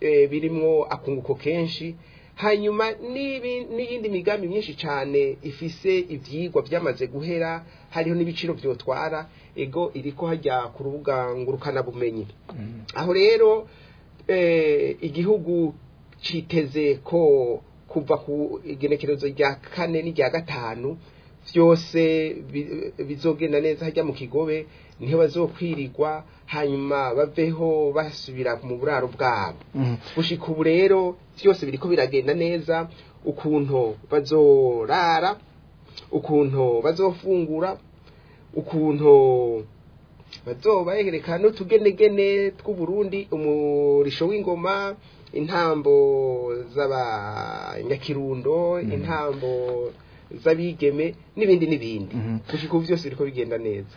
eh, birimo akunguko kenshi hanyuma n'iyindi migambi myinshi cyane ifise ibyigwa byamaze guhera hariho n'ibiciro byotwara ego iri ko hajya ku rubuga ngurukanabumenyi mm. aho rero eh, igihugu cyiteze ko kuva ku igenekerezo rya kane n'irya gatanu byose bizogenda neza hajya mu kigobe ntibazokwirirwa hanyuma baveho basubira mu buraro bwabo gushika mm-hmm. ubu rero byose ko biragenda neza ukuntu bazorara ukuntu bazofungura ukuntu bazoba hereka n'utugenegene tw'uburundi umurisho w'ingoma intambo z'abanyakirundo mm-hmm. intambo z'abigeme n'ibindi n'ibindi gushika mm-hmm. ubu byose biriko bigenda neza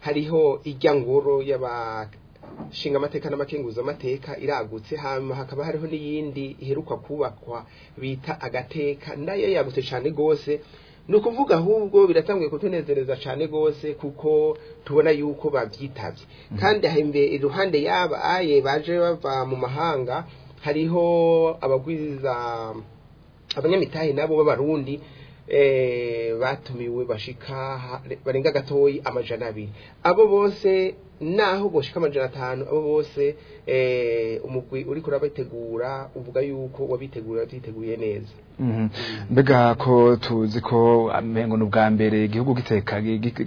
hariho ijyanguro y'aba shinga amateka n'amakenguzo amateka iragutse hanyuma hakaba hariho n'iyindi iheruka kubakwa bita agateka nayo yagutse cyane rwose ni ukuvuga ahubwo biratanguye kutunezereza cyane rwose kuko tubona yuko babyitabye mm. kandi iruhande y'aba aye baje bava mu mahanga hariho abagwiza abanyamitahe nabo b'abarundi eh, batumiwe bashika barenga gatoyi amajana abiri abo bose naho boshika amajana atanu abo bose eh, umugwi uri kurabitegura uvuga yuko wabitegura watiteguye neza mhm. mbega ko tuzi ko amengo ubwa mbere igihugu giteka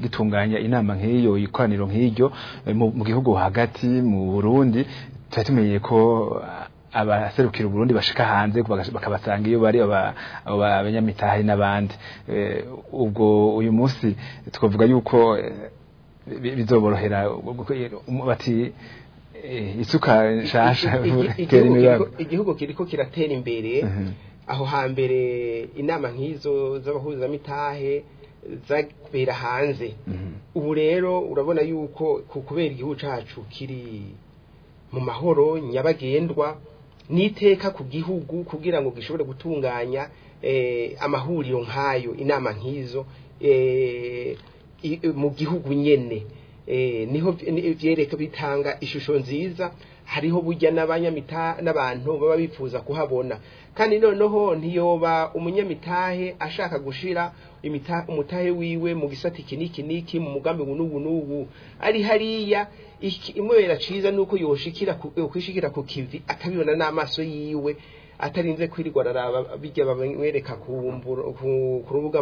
gitunganya inama nk'iyo ikoraniro nk'iryo eh, mu gihugu hagati mu Burundi tuba tumenye ko eh, abaserukira Burundi bashika hanze bakabasanga iyo bari abanyamitahari n'abandi ubwo uyu munsi twavuga yuko bizoborohera bati eh, isuka nshasha igihugu kiriko kiratera imbere mm-hmm. aho hambere inama nk'izo z’abahuza z'abahuzamitahe zabera hanze mm-hmm. ubu rero urabona yuko kubera igihugu cyacu kiri mu mahoro nyabagendwa n'iteka ku gihugu kugira ngo gishobore gutunganya eh, amahuriro nk'ayo inama nk'izo eh, mu gihugu nyene eh, niho vyereka bitanga ishusho nziza hariho bujya burya n'abantu baba bifuza kuhabona kandi noneho ntiyoba umunyamitahe ashaka gushira umutahe wiwe mu gisate kiniki niki mu mugambi n'ubu n'ubu ari hariya imubera ciza ni uko yokwishikira ku kivi akabibona n'amaso yiwe atarinze kwirirwa araraba bijya bamwereka ku rubuga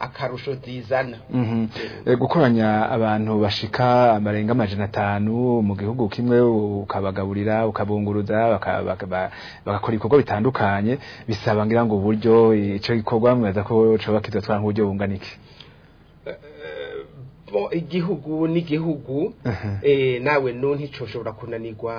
akarusho zizana mhm. eh, gukoranya abantu bashika amarenga amajana atanu mu gihugu kimwe ukabagaburira ukabunguruza bagakora ibikorwa bitandukanye bisaba ngira ngo uburyo icyo gikorwa mwibaza ko cyoba kitwara nk'uburyo bungana eh, eh, igihugu n'igihugu nawe none nticoshobora kunanirwa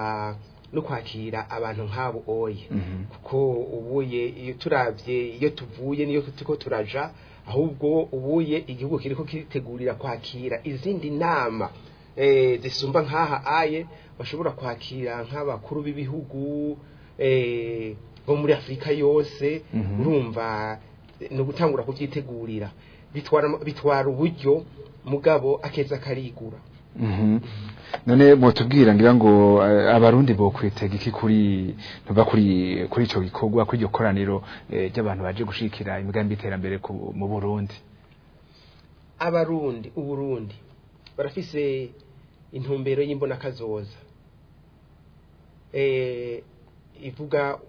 no kwakira abantu nk'abo oye mm-hmm. kuko ubuye iyo turabye iyo tuvuye niyo tuko turaja ahubwo ubuye igihugu kiriko kitegurira kwakira izindi nama eh, zisumba nk'aha aye bashobora kwakira nk'abakuru b'ibihugu eh, bo muri afurika yose mm-hmm. urumva eh, ni ugutangura kubyitegurira bitwara uburyo mugabo akeza akarigura mm-hmm. none mutubwira ngira ngo eh, abarundi bokwitega iki kuri tuva kuri kuri ico gikorwa kuri iryo koraniro eh, ry'abantu baje gushikira imigambi iterambere mu Burundi abarundi uburundi barafise intumbero y'imbonakazoza eh ivuga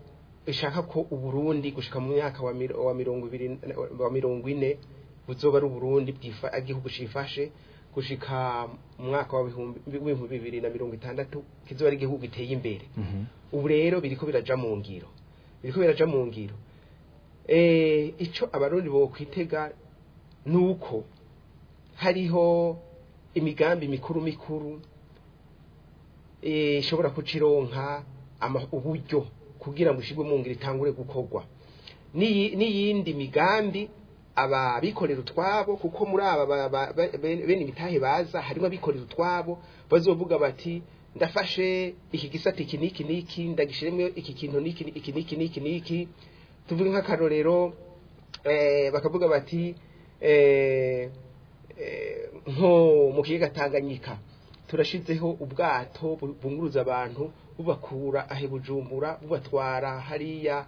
ishaka ko uburundi gushika mu myaka wa mirongo ibiri wa mirongo ine buzoba ari uburundi bwifa igihugu cifashe gushika mu mwaka wa bihumbi bibiri na mirongo itandatu kizuba ari igihugu giteye imbere mhm. ubu rero biriko biraja mu ngiro biriko biraja mu ngiro e, icyo abarundi bokwitega ni uko hariho imigambi mikuru mikuru e, ishobora kucironka uburyo kugira ngo ishyirwe mu ngiro itangure gukorwa n'iyindi migambi aba bikorera utwabo kuko muri aba bene ibitahe baza harimo abikorera utwabo bazovuga bati ndafashe iki gisate iki niki niki ndagishyiremo iki kintu niki iki niki niki niki tuvuge nk'akarorero eh, bakavuga bati eh, eh, nko mu kiyaga Tanganyika turashyizeho ubwato bunguruza abantu bubakura ahe bujumbura bubatwara hariya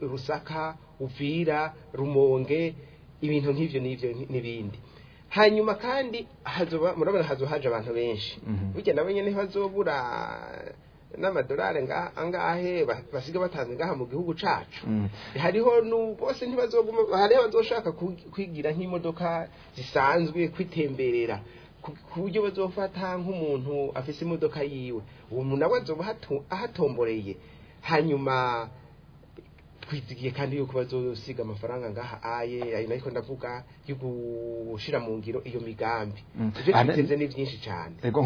rusaka uvira rumonge ibintu nk'ibyo n'ibyo n'ibindi hanyuma kandi hazoba murabona hazo haje abantu benshi mhm. burya nabo nyene bazobura n'amadolari angahe basiga batanze ngaha mu gihugu cacu mm. hariho bose ntibazoguma hariho bazoshaka kwigira nk'imodoka zisanzwe kwitemberera ku buryo bazofata nk'umuntu afise imodoka yiwe uwo muntu nawe azoba ahatomboreye hanyuma twizigiye kandi yuko bazosiga amafaranga ngaha aye ari nako ndavuga yo gushira mu ngiro iyo migambi mm. ivyo twizenze ni byinshi cyane ego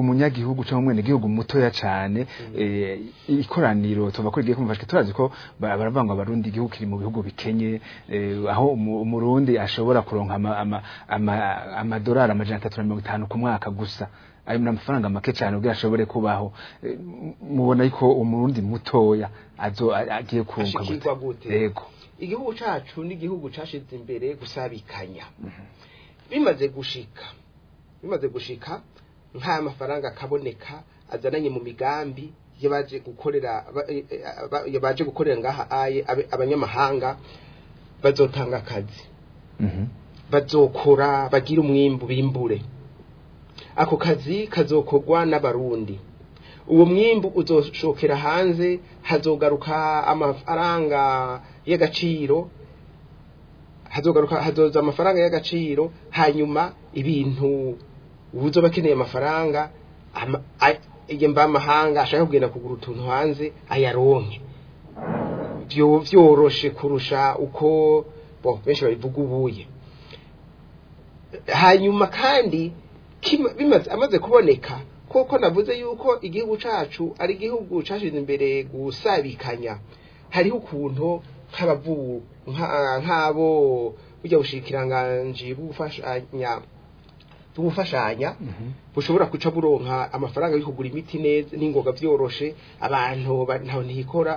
umunyagihugu cyangwa umwene gihugu mutoya cyane mm. eh, ikoraniro tuva kuri giye kumvashwe turazi ko baravuga ngo abarundi igihugu kiri mu bihugu bikenye eh, aho umurundi ashobora kuronka amadolari amajana atatu na mirongo itanu ku mwaka gusa ayo ni amafaranga make cyane ubwo ashobore kubaho eh, mubona yuko umurundi mutoya agiye kunga gute igihugu cyacu n'igihugu cyashize imbere gusabikanya mhm. bimaze gushika bimaze gushika nta mafaranga akaboneka azananye mu migambi yabaje gukorera eh, eh, yabaje gukorera ngaha aye abanyamahanga bazotanga akazi mhm. bazokora bagira umwimbu bimbure ako kazi kazokorwa n'abarundi uwo mwimbu uzoshokera hanze hazogaruka amafaranga y'agaciro hazogaruka hazoza amafaranga y'agaciro hanyuma ibintu ubuzo bakeneye amafaranga iyo mba amahanga ashaka kugenda kugura utuntu hanze ayaronke byoroshe kurusha uko bo benshi babivuga ubuye hanyuma kandi bimaze amaze kuboneka kuko navuze yuko igihugu cyacu ari igihugu cyashyize imbere gusabikanya hariho ukuntu nk'abavubu nk'abo bujya bushikiranganje bw'ufashanya bw'ufashanya mhm. bushobora guca buronka amafaranga yo kugura imiti neza n'ingoga byoroshe abantu ntaho ntihikora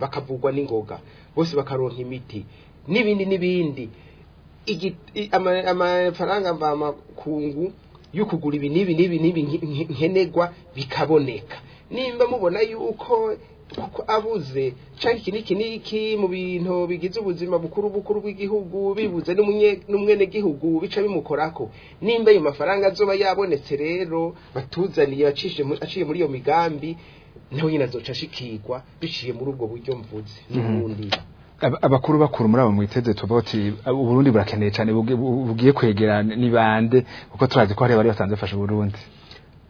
bakavugwa n'ingoga bose bakaronka imiti n'ibindi n'ibindi amafaranga mvamakungu yo ibi n'ibi n'ibi n'ibi nkenegwa bikaboneka nimba mubona yuko kuko abuze cyangwa iki n'iki n'iki mu bintu bigize ubuzima bukuru bukuru bw'igihugu bibuze n'umwenegihugu bica bimukorako nimba ayo mafaranga azoba yabonetse rero batuzaniye aciye muri iyo migambi nawe nyine azoca ashikirwa biciye muri ubwo buryo mvuze mhm. n'ubundi abakuru bakuru muri abo mwiteze tuboti uburundi burakeneye cyane bugiye kwegera nibande kuko turazi ko hari bari basanzwe bafasha uburundi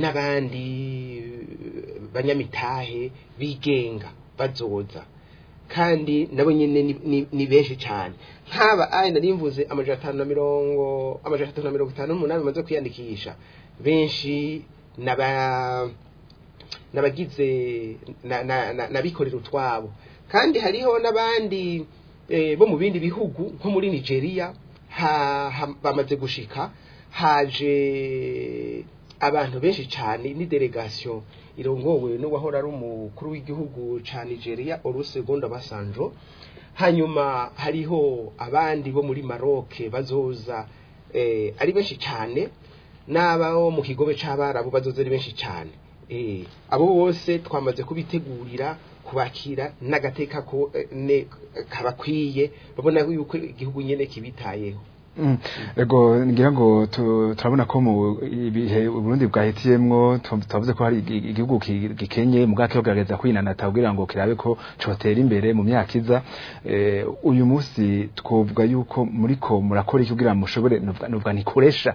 n'abandi banyamitahe bigenga bazoza kandi nabo nyine ni benshi cyane nk'aba ayi nari mvuze amajana atanu na mirongo amajana atatu na mirongo itanu n'umunani bamaze kwiyandikisha benshi n'abagize n'abikorera utwabo kandi hariho n'abandi eh, bo mu bindi bihugu nko muri nigeria bamaze gushika haje abantu benshi cyane n'idelegasiyo irongowe n'uwahora ari umukuru w'igihugu cya nigeria olusegonda basanjo hanyuma hariho abandi bo muri maroke bazoza eh, ari benshi cyane n'aba mu kigobe cy'abarabu bazoze benshi cyane eh, abo bose twamaze kubitegurira kubakira n'agateka ko eh, kabakwiye babona yuko igihugu nyine kibitayeho ego ngira ngo turabona ko mu bihe Burundi bwahitiyemo tuvuze ko hari igihugu gikenye mu cyo kugerageza kwinanata kugira ngo kirabe ko cotera imbere mu myaka iza eh, uyu munsi twovuga yuko muri ko murakora iki kugira mushobore nuvuga ni kuresha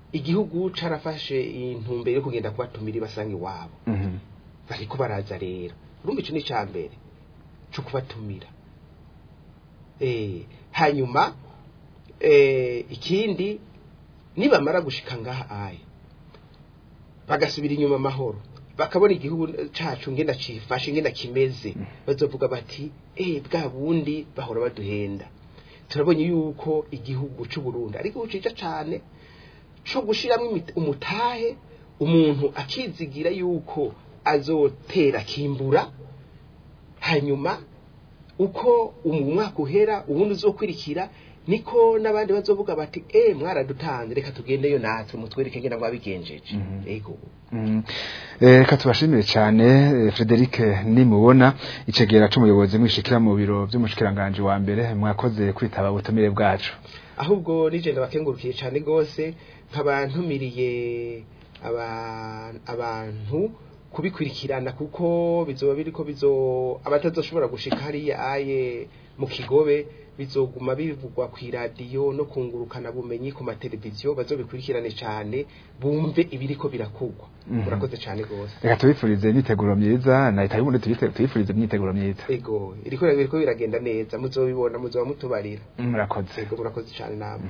igihugu carafashe intumbero yo kugenda kubatumira basanga iwabo mhm. bariko baraza rero urumva ico ni icambere cyo kubatumira eh, hanyuma eh, ikindi nibamara gushika ngaha aye bagasubira inyuma amahoro bakabona igihugu cyacu ngenda cyifashe ngenda kimeze bazovuga bati eh bwa bundi bahora baduhenda turabonye yuko igihugu cy'u Burundi ariko ucica cyane cyo gushyiramo umutahe umuntu akizigira yuko azotera kimbura hanyuma uko umwaka uhera ubundi uzokurikira niko n'abandi bazovuga bati eh mwaradutanze reka tugendeyo natwe mutwereke ngira ngo abigenjeje yego mhm. mhm. eh, reka tubashimire cyane eh, Frederic nimubona icegera cy'umuyobozi mwishikira mu biro by'umushikiranganje wa mbere mwakoze kwitaba ubutumire bwacu ahubwo nije ndabakengurukiye cyane gose nkabantumiriye abantu kubikurikirana kuko bizoba biriko bizo abatazoshobora gushika hariya aye mu kigobe bizoguma bivugwa ku iradiyo no kungurukana bumenyi ku mateleviziyo bazobikurikirane cyane bumve ibiriko birakugwa mhm. murakoze cyane rwose reka tubifurize imyiteguro myiza na leta y'uburundi tubifurize imyiteguro myiza ego iriko biragenda neza muzobibona muzoba mutubarira murakoze ego murakoze cyane namwe